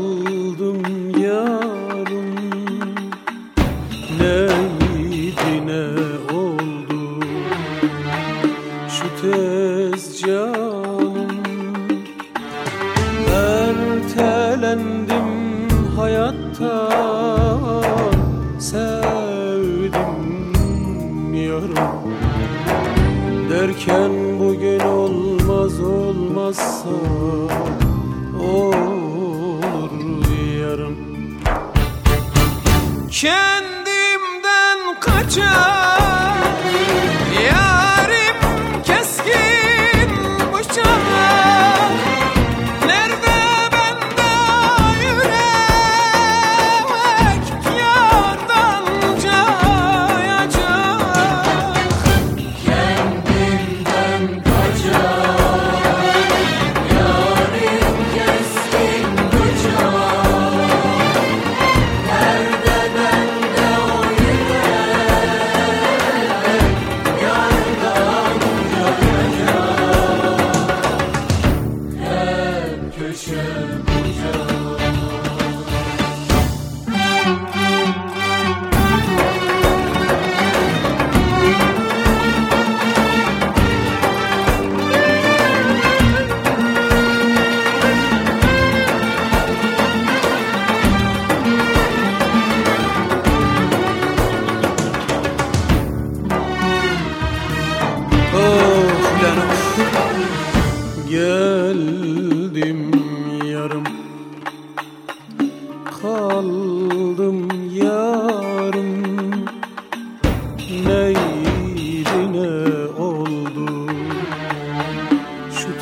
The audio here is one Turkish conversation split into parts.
kaldım yarım. Ne idi ne oldu? Şu tez canım. Ertelendim hayatta. Sevdim yarım. Derken bugün olmaz olmazsa Kendimden kaçar bucak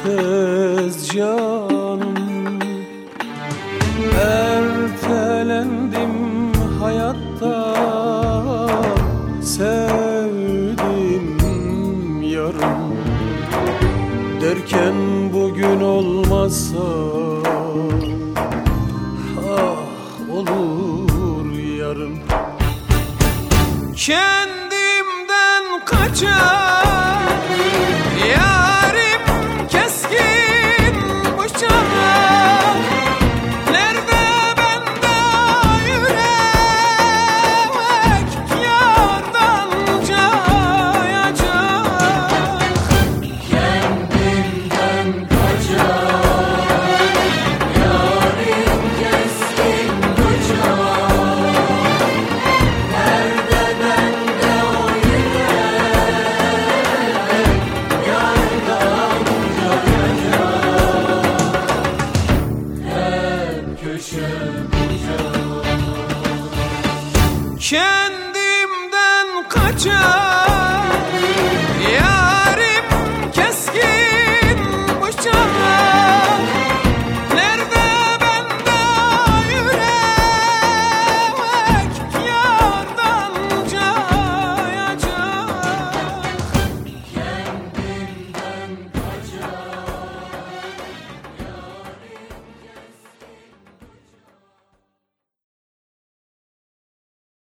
Tez canım. Ertelendim hayatta Sevdim yarım. Derken bugün olmazsa Ah olur yarın Kendimden kaçar Ya Kendimden kaçar.